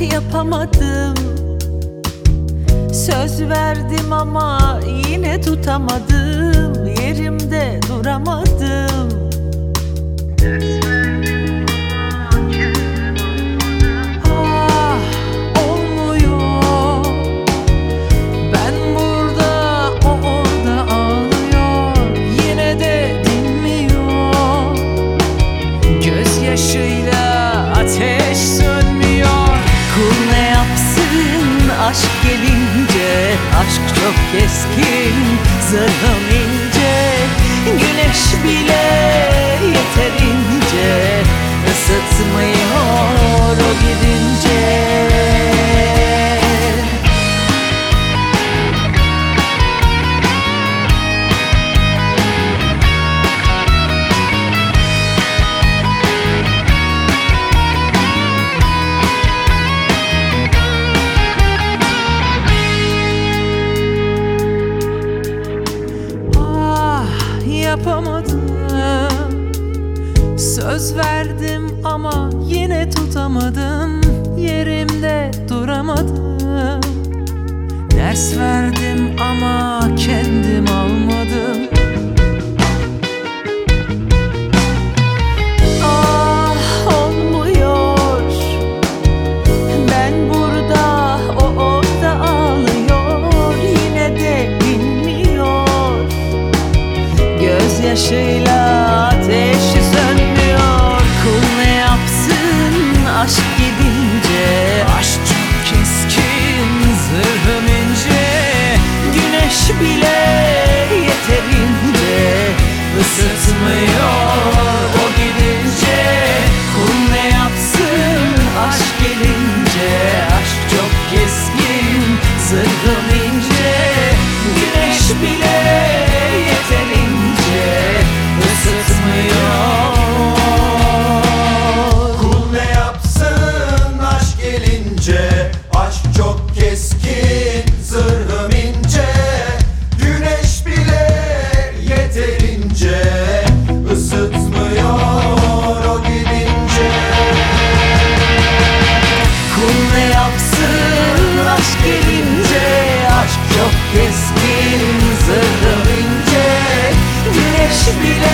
duramadım Söz verdim ama yine tutamadım. Yerimde duramadım keskin zırhım yapamadım. Söz verdim ama yine tutamadım. Yerimde duramadım. Ders verdim ama kendim Gözyaşıyla ateşi sönmüyor. Kul ne yapsın aşk gidince? Aşk çok keskin zırhım ince. Güneş bile yeterince ısıtmıyor o gidince. Kul ne yapsın aşk gelince should be